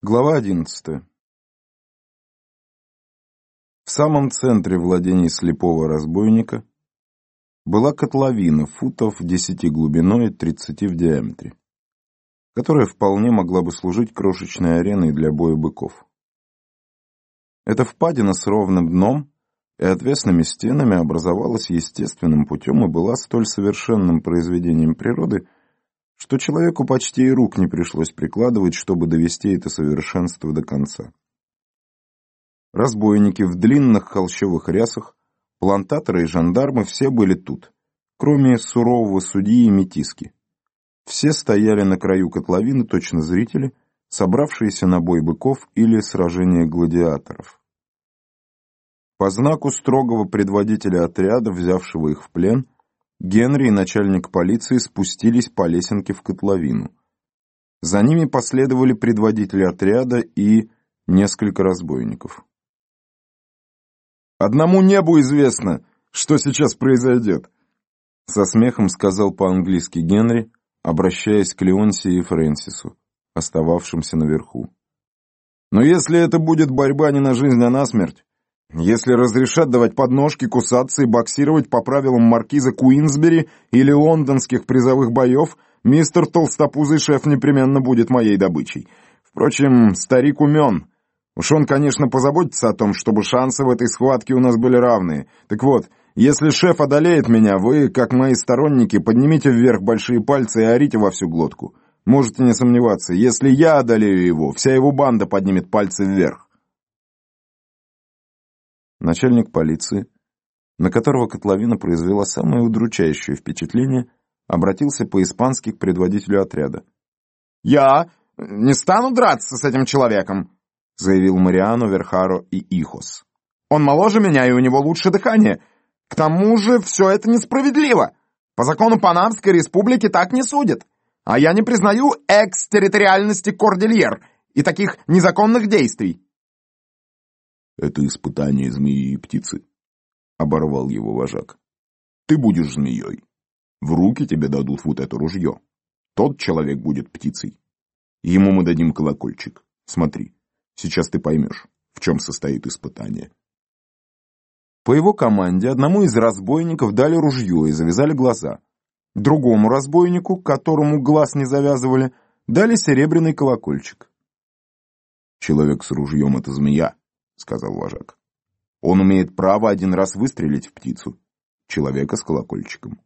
Глава одиннадцатая. В самом центре владений слепого разбойника была котловина футов десяти глубиной и тридцати в диаметре, которая вполне могла бы служить крошечной ареной для боя быков. Эта впадина с ровным дном и отвесными стенами образовалась естественным путем и была столь совершенным произведением природы, что человеку почти и рук не пришлось прикладывать, чтобы довести это совершенство до конца. Разбойники в длинных холщовых рясах, плантаторы и жандармы все были тут, кроме сурового судьи и метиски. Все стояли на краю котловины, точно зрители, собравшиеся на бой быков или сражение гладиаторов. По знаку строгого предводителя отряда, взявшего их в плен, Генри и начальник полиции спустились по лесенке в котловину. За ними последовали предводители отряда и несколько разбойников. «Одному небу известно, что сейчас произойдет», — со смехом сказал по-английски Генри, обращаясь к Леонсии и Фрэнсису, остававшимся наверху. «Но если это будет борьба не на жизнь, а на смерть, если разрешат давать подножки, кусаться и боксировать по правилам маркиза Куинсбери или лондонских призовых боев, мистер Толстопузый шеф непременно будет моей добычей. Впрочем, старик умен. Уж он, конечно, позаботится о том, чтобы шансы в этой схватке у нас были равные. Так вот, если шеф одолеет меня, вы, как мои сторонники, поднимите вверх большие пальцы и орите во всю глотку. Можете не сомневаться, если я одолею его, вся его банда поднимет пальцы вверх начальник полиции, на которого котловина произвела самое удручающее впечатление, обратился по-испански к предводителю отряда. «Я не стану драться с этим человеком», заявил Мариано, Верхаро и Ихос. «Он моложе меня, и у него лучше дыхание. К тому же все это несправедливо. По закону Панамской республики так не судят. А я не признаю экстерриториальности Кордильер и таких незаконных действий. Это испытание змеи и птицы, — оборвал его вожак. Ты будешь змеей. В руки тебе дадут вот это ружье. Тот человек будет птицей. Ему мы дадим колокольчик. Смотри, сейчас ты поймешь, в чем состоит испытание. По его команде одному из разбойников дали ружье и завязали глаза. Другому разбойнику, которому глаз не завязывали, дали серебряный колокольчик. Человек с ружьем — это змея, сказал вожак. Он умеет право один раз выстрелить в птицу. Человека с колокольчиком.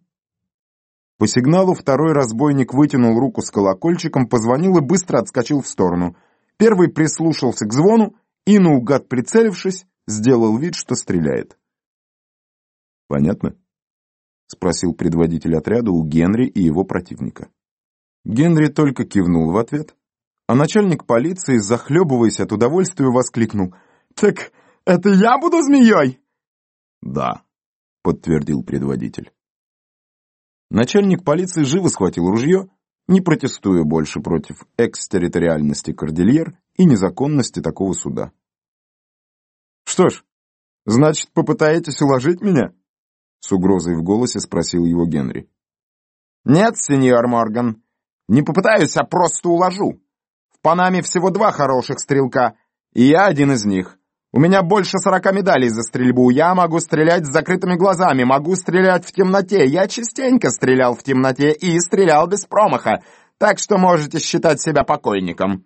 По сигналу второй разбойник вытянул руку с колокольчиком, позвонил и быстро отскочил в сторону. Первый прислушался к звону и, наугад прицелившись, сделал вид, что стреляет. «Понятно?» — спросил предводитель отряда у Генри и его противника. Генри только кивнул в ответ, а начальник полиции, захлебываясь от удовольствия, воскликнул — «Так это я буду змеей?» «Да», — подтвердил предводитель. Начальник полиции живо схватил ружье, не протестуя больше против экстерриториальности Кордильер и незаконности такого суда. «Что ж, значит, попытаетесь уложить меня?» С угрозой в голосе спросил его Генри. «Нет, сеньор Морган, не попытаюсь, а просто уложу. В Панаме всего два хороших стрелка, и я один из них. У меня больше сорока медалей за стрельбу. Я могу стрелять с закрытыми глазами, могу стрелять в темноте. Я частенько стрелял в темноте и стрелял без промаха, так что можете считать себя покойником».